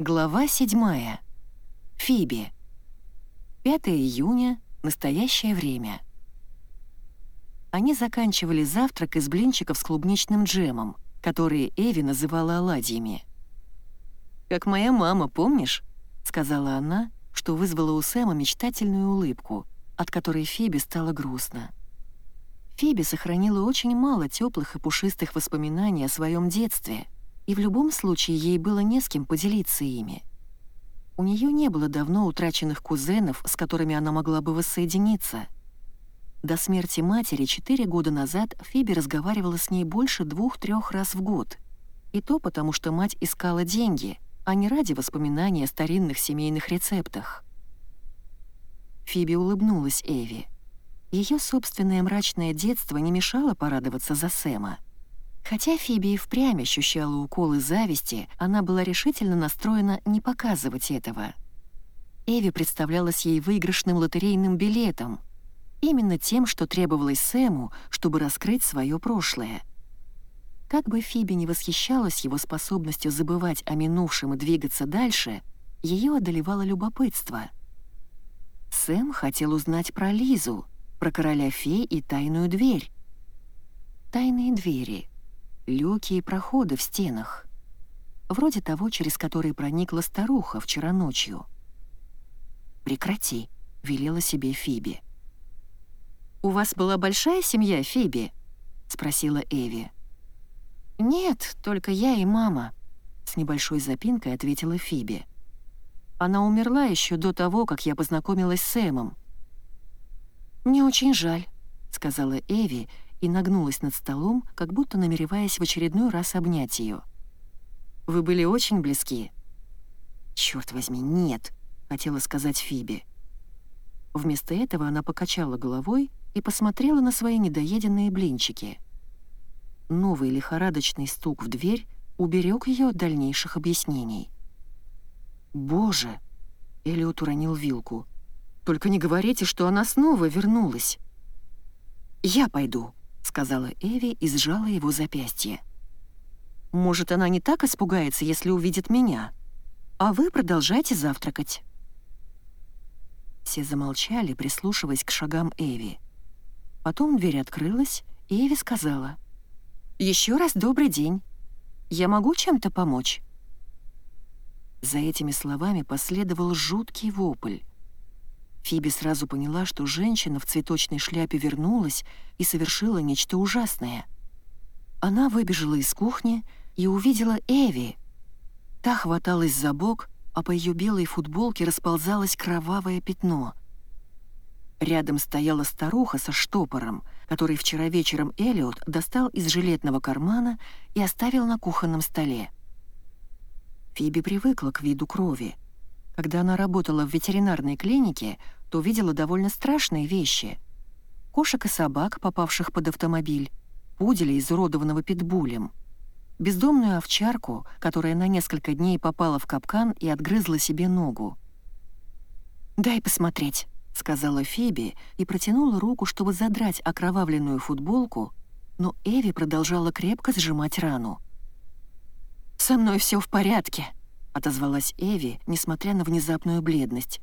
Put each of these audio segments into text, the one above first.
Глава 7. Фиби. 5 июня. Настоящее время. Они заканчивали завтрак из блинчиков с клубничным джемом, которые Эви называла оладьями. «Как моя мама, помнишь?» — сказала она, что вызвало у Сэма мечтательную улыбку, от которой Фиби стало грустно. Фиби сохранила очень мало теплых и пушистых воспоминаний о своем детстве — и в любом случае ей было не с кем поделиться ими. У нее не было давно утраченных кузенов, с которыми она могла бы воссоединиться. До смерти матери четыре года назад Фиби разговаривала с ней больше двух-трех раз в год. И то потому, что мать искала деньги, а не ради воспоминаний о старинных семейных рецептах. Фиби улыбнулась Эви. Ее собственное мрачное детство не мешало порадоваться за Сэма — Хотя Фиби и впрямь ощущала уколы зависти, она была решительно настроена не показывать этого. Эви представлялась ей выигрышным лотерейным билетом, именно тем, что требовалось Сэму, чтобы раскрыть свое прошлое. Как бы Фиби не восхищалась его способностью забывать о минувшем и двигаться дальше, ее одолевало любопытство. Сэм хотел узнать про Лизу, про короля фей и тайную дверь. Тайные двери — люки и проходы в стенах. Вроде того, через который проникла старуха вчера ночью. «Прекрати», — велела себе Фиби. «У вас была большая семья, Фиби?» — спросила Эви. «Нет, только я и мама», — с небольшой запинкой ответила Фиби. «Она умерла еще до того, как я познакомилась с Сэмом». «Мне очень жаль», — сказала Эви, — и нагнулась над столом, как будто намереваясь в очередной раз обнять ее. «Вы были очень близки?» «Чёрт возьми, нет», — хотела сказать Фиби. Вместо этого она покачала головой и посмотрела на свои недоеденные блинчики. Новый лихорадочный стук в дверь уберег ее от дальнейших объяснений. «Боже!» — Элиот уронил вилку. «Только не говорите, что она снова вернулась!» «Я пойду», сказала Эви и сжала его запястье. «Может, она не так испугается, если увидит меня? А вы продолжайте завтракать». Все замолчали, прислушиваясь к шагам Эви. Потом дверь открылась, и Эви сказала. «Еще раз добрый день. Я могу чем-то помочь?» За этими словами последовал жуткий вопль. Фиби сразу поняла, что женщина в цветочной шляпе вернулась и совершила нечто ужасное. Она выбежала из кухни и увидела Эви. Та хваталась за бок, а по ее белой футболке расползалось кровавое пятно. Рядом стояла старуха со штопором, который вчера вечером Элиот достал из жилетного кармана и оставил на кухонном столе. Фиби привыкла к виду крови. Когда она работала в ветеринарной клинике, то видела довольно страшные вещи. Кошек и собак, попавших под автомобиль, пуделя, изуродованного питбулем, бездомную овчарку, которая на несколько дней попала в капкан и отгрызла себе ногу. «Дай посмотреть», — сказала Фиби и протянула руку, чтобы задрать окровавленную футболку, но Эви продолжала крепко сжимать рану. «Со мной все в порядке», — отозвалась Эви, несмотря на внезапную бледность.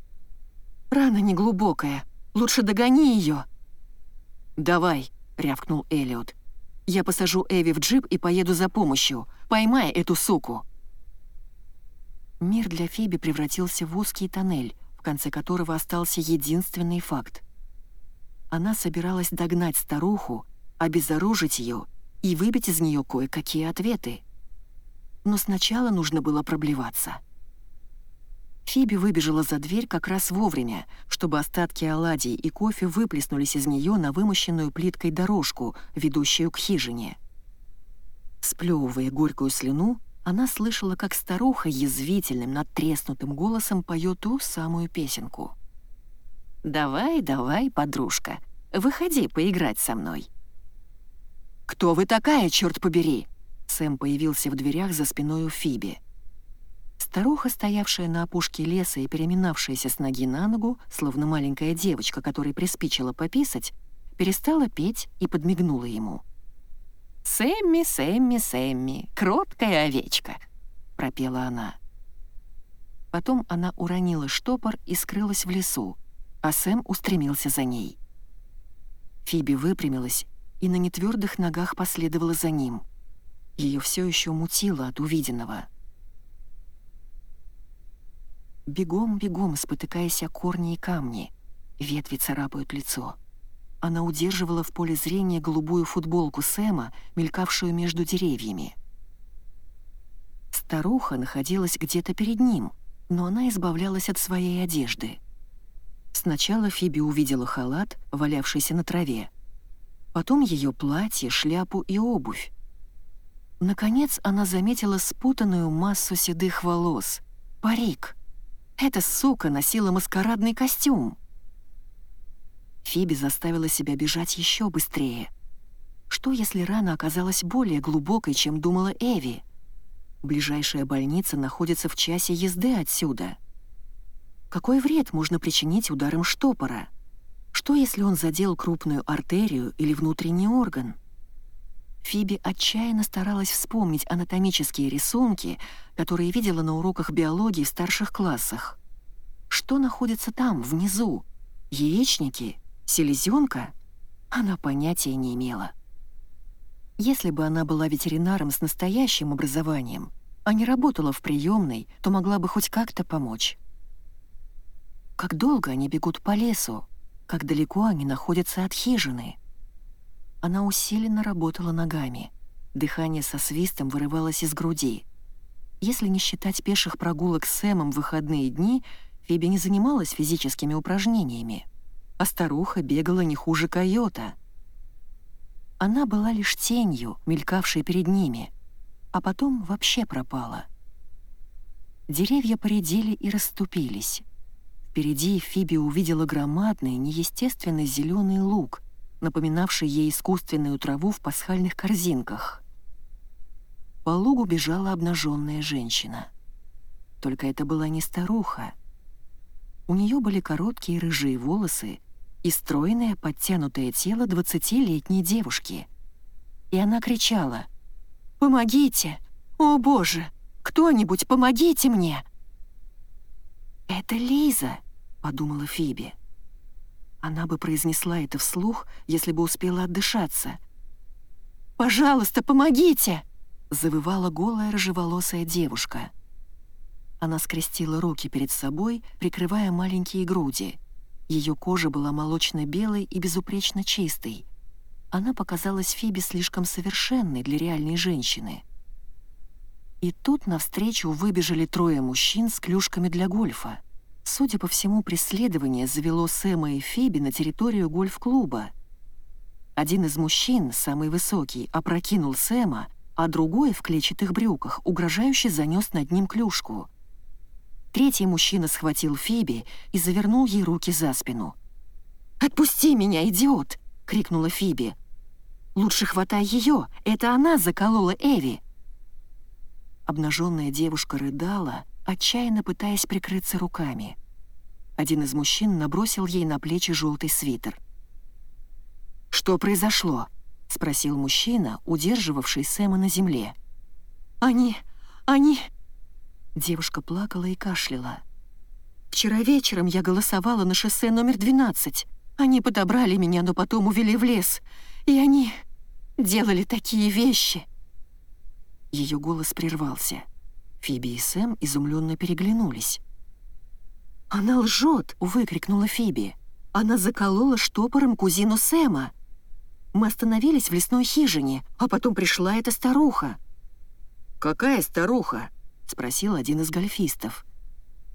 Рана неглубокая. Лучше догони ее. «Давай», — рявкнул Элиот. «Я посажу Эви в джип и поеду за помощью. Поймай эту суку!» Мир для Фиби превратился в узкий тоннель, в конце которого остался единственный факт. Она собиралась догнать старуху, обезоружить ее и выбить из нее кое-какие ответы. Но сначала нужно было проблеваться. Фиби выбежала за дверь как раз вовремя, чтобы остатки оладий и кофе выплеснулись из нее на вымощенную плиткой дорожку, ведущую к хижине. Сплёвывая горькую слюну, она слышала, как старуха язвительным, надтреснутым голосом поет ту самую песенку. «Давай, давай, подружка, выходи поиграть со мной». «Кто вы такая, черт побери?» Сэм появился в дверях за спиной у Фиби. Старуха, стоявшая на опушке леса и переминавшаяся с ноги на ногу, словно маленькая девочка, которой приспичило пописать, перестала петь и подмигнула ему. «Сэмми, Сэмми, Сэмми, кроткая овечка», — пропела она. Потом она уронила штопор и скрылась в лесу, а Сэм устремился за ней. Фиби выпрямилась и на нетвердых ногах последовала за ним. Ее все еще мутило от увиденного. Бегом, бегом, спотыкаясь о корни и камни. Ветви царапают лицо. Она удерживала в поле зрения голубую футболку Сэма, мелькавшую между деревьями. Старуха находилась где-то перед ним, но она избавлялась от своей одежды. Сначала Фиби увидела халат, валявшийся на траве. Потом ее платье, шляпу и обувь. Наконец она заметила спутанную массу седых волос. Парик. Эта сука носила маскарадный костюм. Фиби заставила себя бежать еще быстрее. Что, если рана оказалась более глубокой, чем думала Эви? Ближайшая больница находится в часе езды отсюда. Какой вред можно причинить ударом штопора? Что, если он задел крупную артерию или внутренний орган? Фиби отчаянно старалась вспомнить анатомические рисунки, которые видела на уроках биологии в старших классах. Что находится там, внизу? Яичники? Селезенка? Она понятия не имела. Если бы она была ветеринаром с настоящим образованием, а не работала в приемной, то могла бы хоть как-то помочь. Как долго они бегут по лесу, как далеко они находятся от хижины. Она усиленно работала ногами. Дыхание со свистом вырывалось из груди. Если не считать пеших прогулок с Сэмом в выходные дни, Фиби не занималась физическими упражнениями, а старуха бегала не хуже койота — она была лишь тенью, мелькавшей перед ними, а потом вообще пропала. Деревья поредели и расступились. Впереди Фиби увидела громадный, неестественный зеленый луг, напоминавший ей искусственную траву в пасхальных корзинках. По лугу бежала обнаженная женщина. Только это была не старуха. У нее были короткие рыжие волосы и стройное подтянутое тело двадцатилетней девушки. И она кричала «Помогите! О боже! Кто-нибудь помогите мне!» «Это Лиза!» — подумала Фиби. Она бы произнесла это вслух, если бы успела отдышаться. «Пожалуйста, помогите!» — завывала голая рыжеволосая девушка. Она скрестила руки перед собой, прикрывая маленькие груди — ее кожа была молочно-белой и безупречно чистой. Она показалась Фиби слишком совершенной для реальной женщины. И тут навстречу выбежали трое мужчин с клюшками для гольфа. Судя по всему, преследование завело Сэма и Фиби на территорию гольф-клуба. Один из мужчин, самый высокий, опрокинул Сэма, а другой в клетчатых брюках угрожающе занес над ним клюшку — Третий мужчина схватил Фиби и завернул ей руки за спину. «Отпусти меня, идиот!» — крикнула Фиби. «Лучше хватай ее, это она заколола Эви!» Обнаженная девушка рыдала, отчаянно пытаясь прикрыться руками. Один из мужчин набросил ей на плечи желтый свитер. «Что произошло?» — спросил мужчина, удерживавший Сэма на земле. «Они... они...» Девушка плакала и кашляла. «Вчера вечером я голосовала на шоссе номер 12. Они подобрали меня, но потом увели в лес. И они делали такие вещи». Ее голос прервался. Фиби и Сэм изумленно переглянулись. «Она лжет!» — выкрикнула Фиби. «Она заколола штопором кузину Сэма!» Мы остановились в лесной хижине, а потом пришла эта старуха. «Какая старуха?» — спросил один из гольфистов.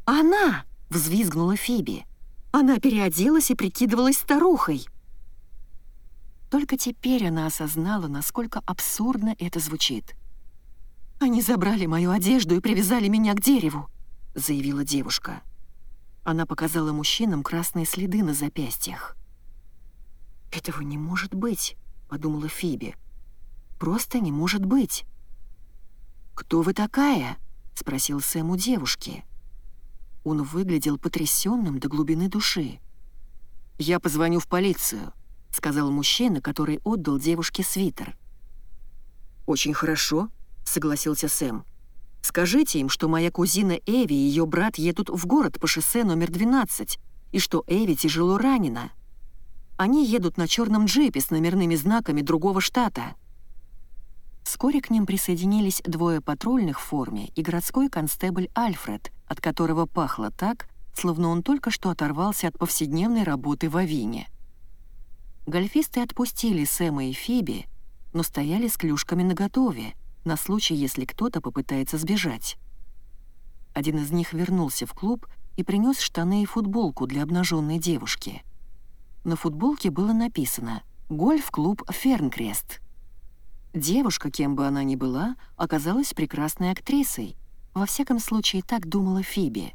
«Она!» — взвизгнула Фиби. «Она переоделась и прикидывалась старухой!» Только теперь она осознала, насколько абсурдно это звучит. «Они забрали мою одежду и привязали меня к дереву», — заявила девушка. Она показала мужчинам красные следы на запястьях. «Этого не может быть», — подумала Фиби. «Просто не может быть». «Кто вы такая?» — спросил Сэм у девушки. Он выглядел потрясенным до глубины души. «Я позвоню в полицию», — сказал мужчина, который отдал девушке свитер. «Очень хорошо», — согласился Сэм. Скажите им, что моя кузина Эви и ее брат едут в город по шоссе номер 12, и что Эви тяжело ранена. Они едут на черном джипе с номерными знаками другого штата». Вскоре к ним присоединились двое патрульных в форме и городской констебль Альфред, от которого пахло так, словно он только что оторвался от повседневной работы в Авине. Гольфисты отпустили Сэма и Фиби, но стояли с клюшками наготове, на случай, если кто-то попытается сбежать. Один из них вернулся в клуб и принес штаны и футболку для обнаженной девушки. На футболке было написано «Гольф-клуб Фернкрест». Девушка, кем бы она ни была, оказалась прекрасной актрисой. Во всяком случае, так думала Фиби.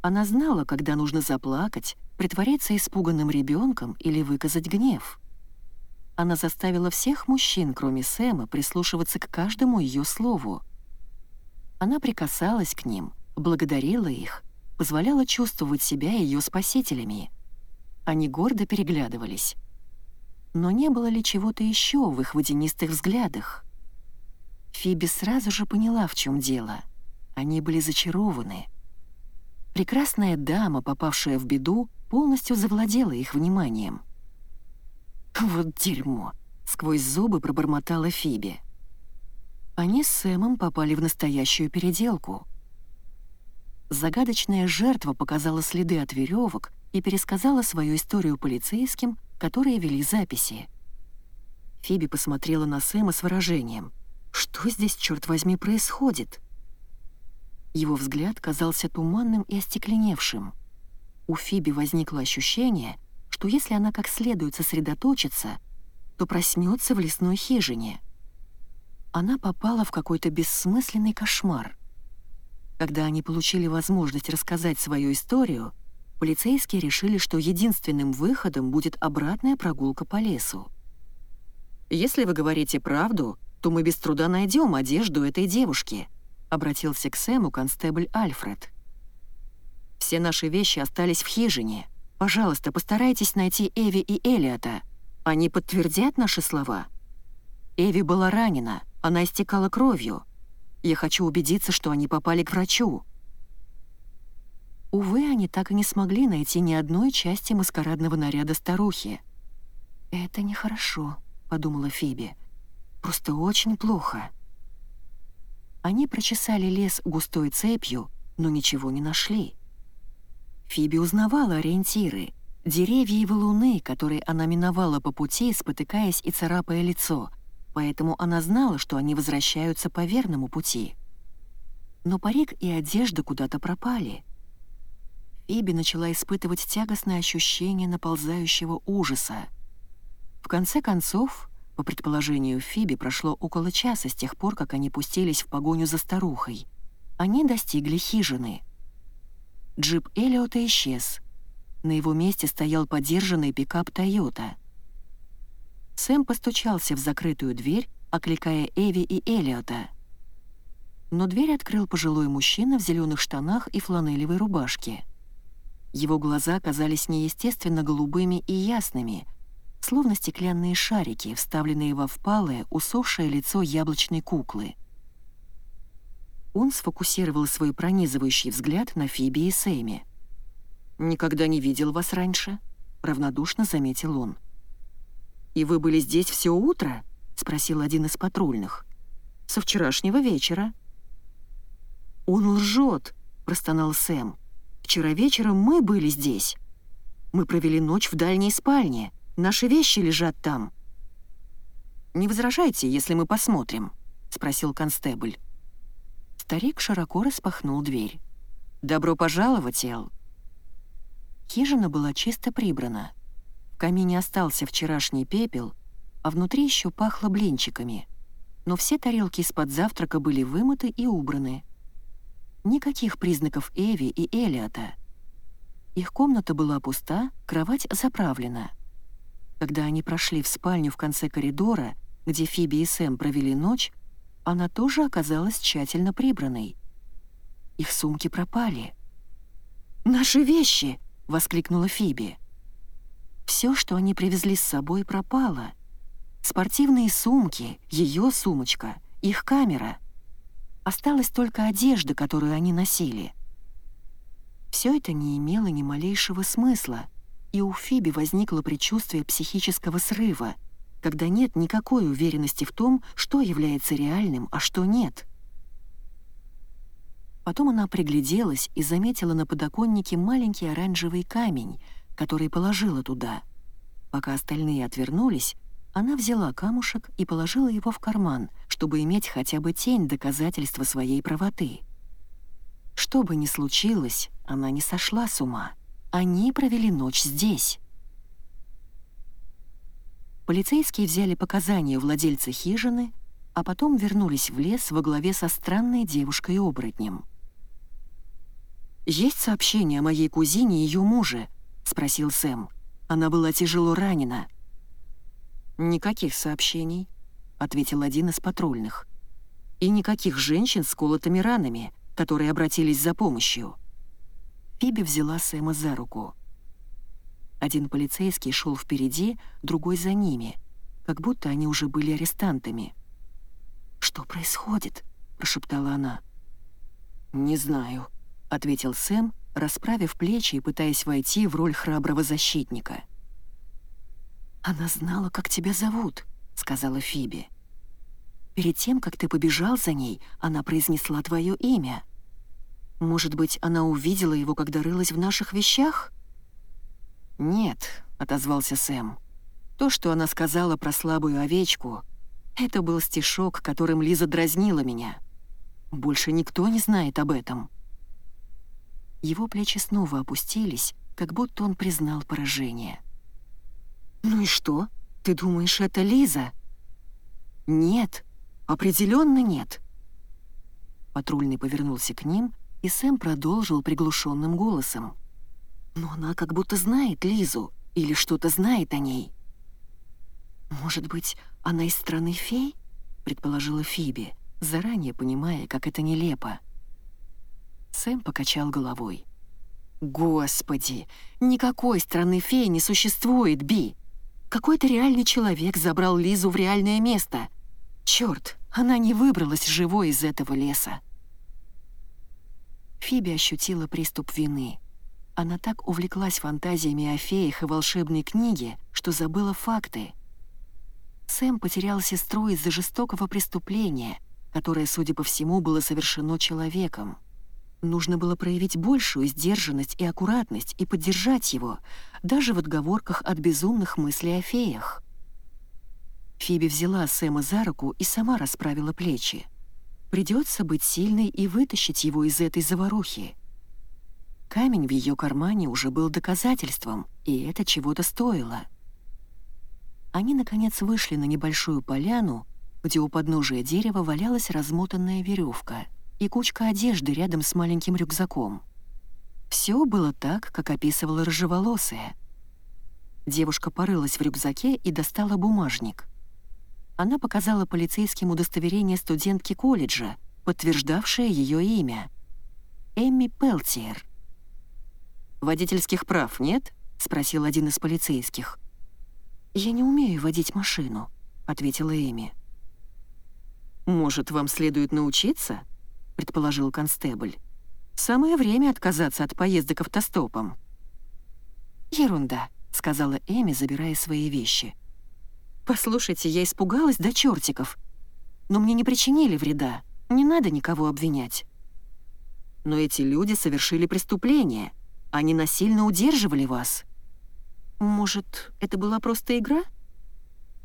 Она знала, когда нужно заплакать, притвориться испуганным ребенком или выказать гнев. Она заставила всех мужчин, кроме Сэма, прислушиваться к каждому ее слову. Она прикасалась к ним, благодарила их, позволяла чувствовать себя ее спасителями. Они гордо переглядывались. Но не было ли чего-то еще в их водянистых взглядах? Фиби сразу же поняла, в чем дело. Они были зачарованы. Прекрасная дама, попавшая в беду, полностью завладела их вниманием. «Вот дерьмо!» — сквозь зубы пробормотала Фиби. Они с Сэмом попали в настоящую переделку. Загадочная жертва показала следы от веревок и пересказала свою историю полицейским, которые вели записи. Фиби посмотрела на Сэма с выражением «Что здесь, черт возьми, происходит?» Его взгляд казался туманным и остекленевшим — у Фиби возникло ощущение, что если она как следует сосредоточится, то проснется в лесной хижине. Она попала в какой-то бессмысленный кошмар. Когда они получили возможность рассказать свою историю, полицейские решили, что единственным выходом будет обратная прогулка по лесу. «Если вы говорите правду, то мы без труда найдем одежду этой девушки», — обратился к Сэму констебль Альфред. Все наши вещи остались в хижине. Пожалуйста, постарайтесь найти Эви и Элиота. Они подтвердят наши слова. Эви была ранена, она истекала кровью. Я хочу убедиться, что они попали к врачу. Увы, они так и не смогли найти ни одной части маскарадного наряда старухи. «Это нехорошо», — подумала Фиби. «Просто очень плохо». Они прочесали лес густой цепью, но ничего не нашли. Фиби узнавала ориентиры, деревья и валуны, которые она миновала по пути, спотыкаясь и царапая лицо, поэтому она знала, что они возвращаются по верному пути. Но парик и одежда куда-то пропали. Фиби начала испытывать тягостное ощущение наползающего ужаса. В конце концов, по предположению Фиби, прошло около часа с тех пор, как они пустились в погоню за старухой. Они достигли хижины — Джип Эллиота исчез. На его месте стоял подержанный пикап «Тойота». Сэм постучался в закрытую дверь, окликая Эви и Эллиота. Но дверь открыл пожилой мужчина в зеленых штанах и фланелевой рубашке. Его глаза казались неестественно голубыми и ясными, словно стеклянные шарики, вставленные во впалое, усохшее лицо яблочной куклы. Он сфокусировал свой пронизывающий взгляд на Фиби и Сэми. «Никогда не видел вас раньше», — равнодушно заметил он. «И вы были здесь все утро?» — спросил один из патрульных. «Со вчерашнего вечера». «Он лжет», — простонал Сэм. «Вчера вечером мы были здесь. Мы провели ночь в дальней спальне. Наши вещи лежат там». «Не возражайте, если мы посмотрим?» — спросил констебль. Старик широко распахнул дверь. «Добро пожаловать, Эл!» Хижина была чисто прибрана. В камине остался вчерашний пепел, а внутри еще пахло блинчиками. Но все тарелки из-под завтрака были вымыты и убраны. Никаких признаков Эви и Элиота. Их комната была пуста, кровать заправлена. Когда они прошли в спальню в конце коридора, где Фиби и Сэм провели ночь, она тоже оказалась тщательно прибранной. Их сумки пропали. «Наши вещи!» — воскликнула Фиби. Все, что они привезли с собой, пропало. Спортивные сумки, ее сумочка, их камера. Осталась только одежда, которую они носили. Все это не имело ни малейшего смысла, и у Фиби возникло предчувствие психического срыва, когда нет никакой уверенности в том, что является реальным, а что нет. Потом она пригляделась и заметила на подоконнике маленький оранжевый камень, который положила туда. Пока остальные отвернулись, она взяла камушек и положила его в карман, чтобы иметь хотя бы тень доказательства своей правоты. Что бы ни случилось, она не сошла с ума. Они провели ночь здесь. Полицейские взяли показания владельца хижины, а потом вернулись в лес во главе со странной девушкой-оборотнем. «Есть сообщение о моей кузине и ее муже?» — спросил Сэм. «Она была тяжело ранена». «Никаких сообщений», — ответил один из патрульных. «И никаких женщин с колотыми ранами, которые обратились за помощью». Фиби взяла Сэма за руку. Один полицейский шел впереди, другой за ними, как будто они уже были арестантами. «Что происходит?» — прошептала она. «Не знаю», — ответил Сэм, расправив плечи и пытаясь войти в роль храброго защитника. «Она знала, как тебя зовут», — сказала Фиби. «Перед тем, как ты побежал за ней, она произнесла твое имя. Может быть, она увидела его, когда рылась в наших вещах?» «Нет», — отозвался Сэм. «То, что она сказала про слабую овечку, это был стишок, которым Лиза дразнила меня. Больше никто не знает об этом». Его плечи снова опустились, как будто он признал поражение. «Ну и что? Ты думаешь, это Лиза?» «Нет, определенно нет». Патрульный повернулся к ним, и Сэм продолжил приглушенным голосом. «Но она как будто знает Лизу или что-то знает о ней». «Может быть, она из страны фей?» — предположила Фиби, заранее понимая, как это нелепо. Сэм покачал головой. «Господи, никакой страны фей не существует, Би!» Какой-то реальный человек забрал Лизу в реальное место. Черт, она не выбралась живой из этого леса. Фиби ощутила приступ вины. Она так увлеклась фантазиями о феях и волшебной книге, что забыла факты. Сэм потерял сестру из-за жестокого преступления, которое, судя по всему, было совершено человеком. Нужно было проявить большую сдержанность и аккуратность и поддержать его, даже в отговорках от безумных мыслей о феях. Фиби взяла Сэма за руку и сама расправила плечи. Придется быть сильной и вытащить его из этой заварухи. Камень в ее кармане уже был доказательством, и это чего-то стоило. Они, наконец, вышли на небольшую поляну, где у подножия дерева валялась размотанная веревка — и кучка одежды рядом с маленьким рюкзаком. Все было так, как описывала рыжеволосая. Девушка порылась в рюкзаке и достала бумажник. Она показала полицейским удостоверение студентки колледжа, подтверждавшее ее имя. Эмми Пелтиер. «Водительских прав нет?» — спросил один из полицейских. «Я не умею водить машину», — ответила Эми. «Может, вам следует научиться?» — предположил констебль. «Самое время отказаться от поездок автостопом». «Ерунда», — сказала Эми, забирая свои вещи. «Послушайте, я испугалась до чертиков. Но мне не причинили вреда. Не надо никого обвинять». «Но эти люди совершили преступление. Они насильно удерживали вас». «Может, это была просто игра?»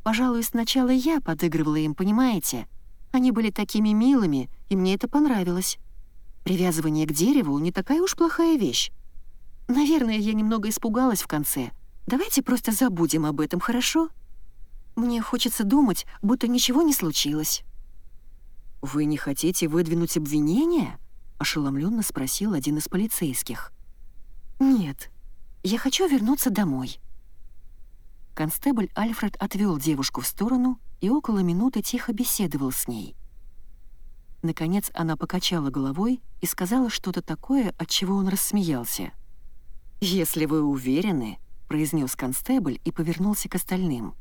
«Пожалуй, сначала я подыгрывала им, понимаете?» Они были такими милыми, и мне это понравилось. Привязывание к дереву не такая уж плохая вещь. Наверное, я немного испугалась в конце. Давайте просто забудем об этом, хорошо? Мне хочется думать, будто ничего не случилось». «Вы не хотите выдвинуть обвинение?» — ошеломленно спросил один из полицейских. «Нет, я хочу вернуться домой». Констебль Альфред отвел девушку в сторону и около минуты тихо беседовал с ней. Наконец она покачала головой и сказала что-то такое, от чего он рассмеялся. «Если вы уверены», — произнес констебль и повернулся к остальным.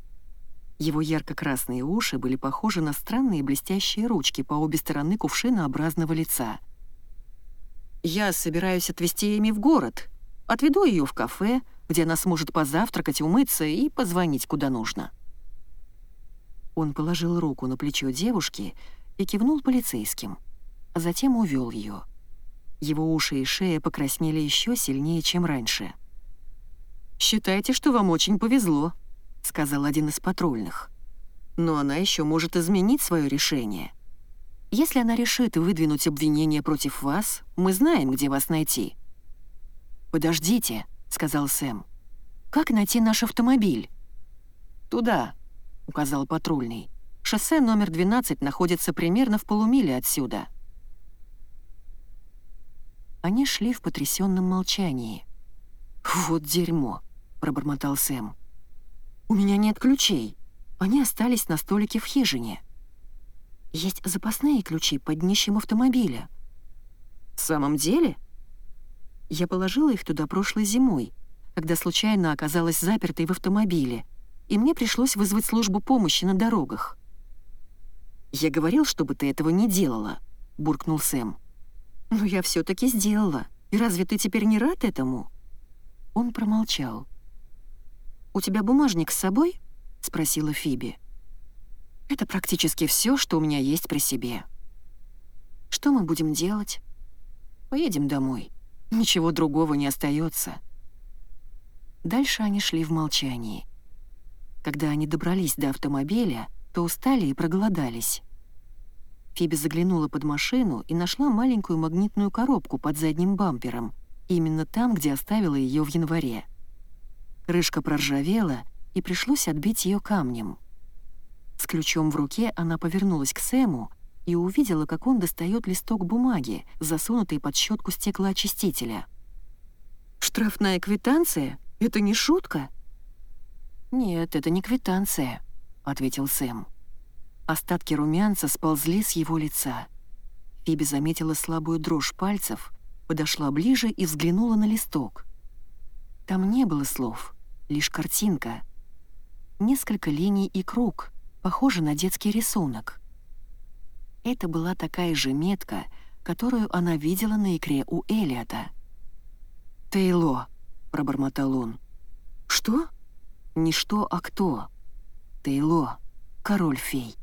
Его ярко-красные уши были похожи на странные блестящие ручки по обе стороны кувшинообразного лица. «Я собираюсь отвезти Эми в город. Отведу ее в кафе, где она сможет позавтракать, умыться и позвонить куда нужно». Он положил руку на плечо девушки и кивнул полицейским, а затем увел ее. Его уши и шея покраснели еще сильнее, чем раньше. «Считайте, что вам очень повезло», — сказал один из патрульных. «Но она еще может изменить свое решение. Если она решит выдвинуть обвинение против вас, мы знаем, где вас найти». «Подождите», — сказал Сэм. «Как найти наш автомобиль?» «Туда», — указал патрульный. «Шоссе номер 12 находится примерно в полумиле отсюда». Они шли в потрясенном молчании. «Вот дерьмо», — пробормотал Сэм. «У меня нет ключей. Они остались на столике в хижине. Есть запасные ключи под днищем автомобиля». «В самом деле?» Я положила их туда прошлой зимой, когда случайно оказалась запертой в автомобиле, и мне пришлось вызвать службу помощи на дорогах. «Я говорил, чтобы ты этого не делала», — буркнул Сэм. «Но я все таки сделала. И разве ты теперь не рад этому?» Он промолчал. «У тебя бумажник с собой?» — спросила Фиби. «Это практически все, что у меня есть при себе». «Что мы будем делать?» «Поедем домой. Ничего другого не остается. Дальше они шли в молчании. Когда они добрались до автомобиля, то устали и проголодались. Фиби заглянула под машину и нашла маленькую магнитную коробку под задним бампером, именно там, где оставила ее в январе. Крышка проржавела, и пришлось отбить ее камнем. С ключом в руке она повернулась к Сэму и увидела, как он достает листок бумаги, засунутый под щетку стеклоочистителя. «Штрафная квитанция? Это не шутка?» «Нет, это не квитанция», — ответил Сэм. Остатки румянца сползли с его лица. Фиби заметила слабую дрожь пальцев, подошла ближе и взглянула на листок. Там не было слов, лишь картинка. Несколько линий и круг, похоже на детский рисунок. Это была такая же метка, которую она видела на икре у Элиота. «Тейло», — пробормотал он. «Что?» «Не что, а кто?» «Тейло, король фей».